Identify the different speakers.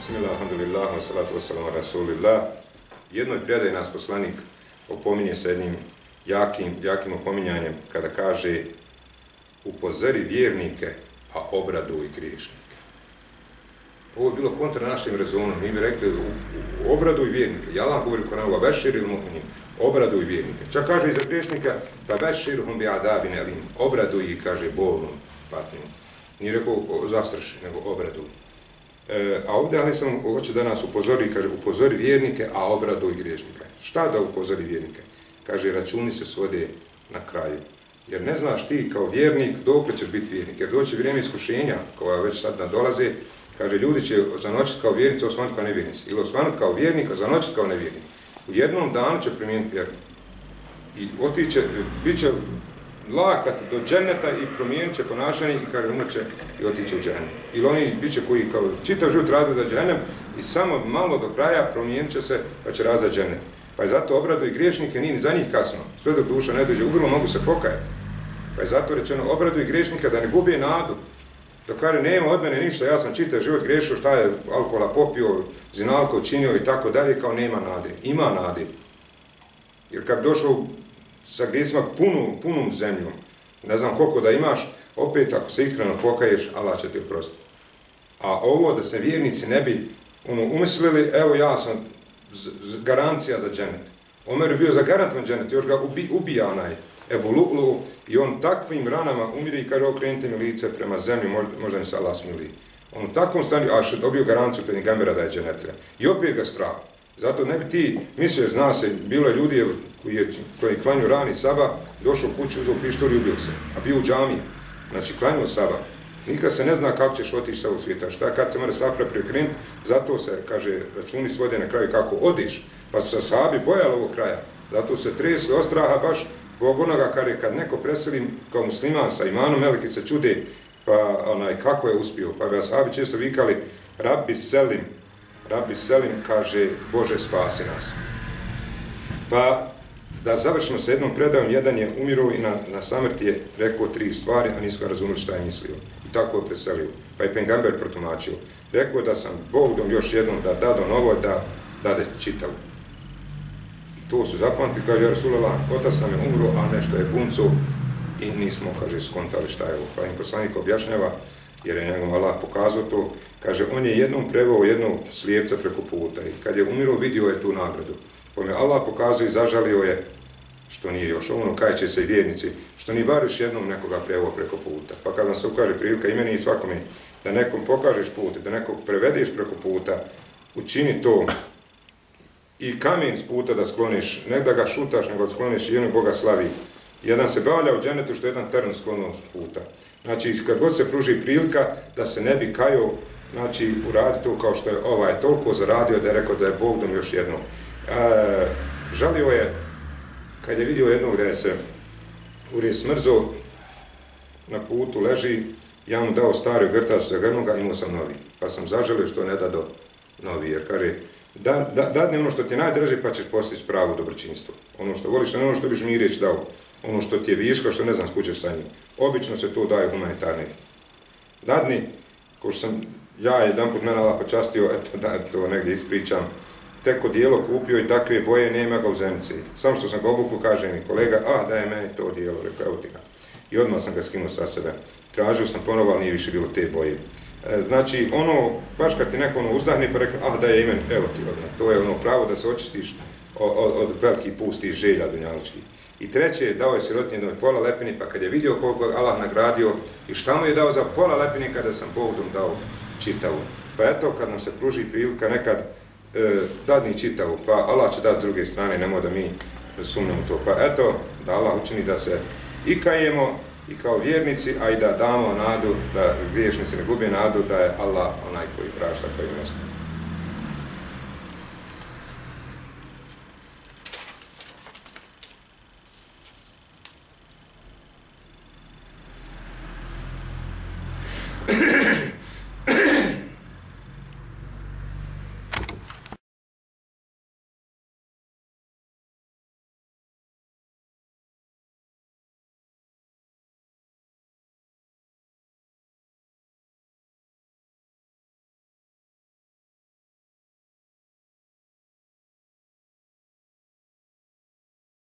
Speaker 1: Bismillah, alhamdulillah, wa salatu wa salam, rasulillah. Jednoj predaj nas poslanik opominje sa jednim jakim, jakim opominjanjem kada kaže upozori vjernike, a obraduj griješnike. Ovo je bilo kontra našim rezonom. Mi bi rekli u, u, obraduj vjernike. Ja Allah govori ko nam vešir ili mu'minim. Obraduj vjernike. Čak kaže i za griješnika pa vešir hum bi adabin elim. Obraduj i kaže bolnom patnjom. Nije rekao zastraši, nego obraduj. E, a ovdje ali sam hoće da nas upozori, kaže upozori vjernike, a obraduj griješnika. Šta da upozori vjernike? Kaže računi se svode na kraju. Jer ne znaš ti kao vjernik dok ćeš biti vjernik. Jer doće vrijeme iskušenja koja već sad nadolaze, kaže ljudi će zanočiti kao vjernici, osvanuti kao nevjernici. Ili osvanuti kao vjernik, a zanočiti kao nevjernik. U jednom danu će primijeniti vjernik. I otiće, bit će lakat do dženeta i promijenit će ponašanje i kada umrće i otiće u dženem. Ili oni bit će koji kao čitav život radi za dženem i samo malo do kraja promijenit će se pa će razati dženem. Pa je zato obrado i griješnike, nije ni za njih kasno. Sve dok duša ne dođe u grlo, mogu se pokajati. Pa je zato rečeno obrado i griješnika da ne gubije nadu. Da kaže nema od mene ništa, ja sam čitav život griješio, šta je alkohola popio, zinalko učinio i tako dalje, kao nema nade. Ima nade. Jer kad došao sa grijesima punom, punom zemljom, ne znam koliko da imaš, opet ako se ihrano pokaješ, Allah će ti oprostiti. A ovo da se vjernici ne bi ono, umislili, evo ja sam garancija za dženet. Omer je bio za garantovan dženet, još ga ubi, ubija onaj Ebu Lu'lu i on takvim ranama umiri i kaže okrenite mi lice prema zemlji, možda mi se Allah smili. On u takvom stanju, a što dobio garanciju pred Gambera da je dženetlja. I opet ga strah. Zato ne bi ti mislio, zna se, bilo je ljudi koji je, koji je klanju rani saba, došao kući, kuću, uzao pištolj i ubio se. A bio u džami, znači klanju saba. Nikad se ne zna kako ćeš otići sa ovog svijeta. Šta kad se mora safra prekrenuti, zato se, kaže, računi svode na kraju kako odiš. Pa su se sahabi bojali ovog kraja. Zato se tresli straha baš Bog onoga kare kad neko preseli kao musliman sa imanom, meleki se čude pa onaj, kako je uspio. Pa bi ashabi često vikali, rabbi selim, rabbi selim kaže, Bože spasi nas. Pa da završimo sa jednom predajom, jedan je umiro i na, na samrti je rekao tri stvari, a nisu ga šta je mislio. I tako je preselio. Pa je Pengamber protumačio. Rekao da sam Bogdom još jednom da dado novo, da dade čitavu. I to su zapamtili, kaže Rasulala, otac nam je umro, a nešto je buncu i nismo, kaže, skontali šta je ovo. Pa im poslanik objašnjava, jer je njegov Allah pokazao to, kaže, on je jednom prevao jednog slijepca preko puta i kad je umiro, vidio je tu nagradu. Pa Allah pokazuje i zažalio je, što nije još ono, kaj će se vjernici, što ni bar još jednom nekoga prevo preko puta. Pa kad vam se ukaže prilika i meni i svakome, da nekom pokažeš put, da nekog prevedeš preko puta, učini to i kamen s puta da skloniš, ne da ga šutaš, nego da skloniš i ono Boga slavi. Jedan se bavlja u dženetu što je jedan trn sklonon s puta. Znači, kad god se pruži prilika da se ne bi kajao, znači, uradi to kao što je ovaj toliko zaradio da je rekao da je Bog dom još jednom. E, žalio je, kad je vidio jednog da je se urije smrzo, na putu leži, ja mu dao stari grtac za grnoga, imao sam novi. Pa sam zaželio što ne da do novi, jer kaže, da, da, dadne ono što ti najdraži pa ćeš postići pravo dobročinstvo. Ono što voliš, ne ono što biš Mirić dao. Ono što ti je viška, što ne znam skućeš sa njim. Obično se to daje humanitarni. Dadni, ko što sam ja jedan put mene počastio, eto da to negdje ispričam, teko dijelo kupio i takve boje nema ga u zemci. Samo što sam ga obuku, kaže mi kolega, a da je meni to dijelo, rekao, evo ti ga. I odmah sam ga skinuo sa sebe. Tražio sam ponovo, ali nije više bilo te boje. E, znači, ono, baš kad ti neko ono uzdahne, pa rekao, ah, da je imen, evo ti odmah. To je ono pravo da se očistiš od, od, od velikih pustih želja dunjaličkih. I treće, dao je sirotnje jednoj pola lepini, pa kad je vidio koliko je Allah nagradio i šta mu je dao za pola lepini kada sam Bogdom dao čitavu. Pa eto, kad nam se pruži prilika nekad e, dadni čitavu, pa Allah će dati s druge strane, nemoj da mi sumnemo to. Pa eto, da Allah učini da se i kajemo, i kao vjernici, a i da damo nadu, da griješnici ne gubije nadu, da je Allah onaj koji prašta, koji mjesto.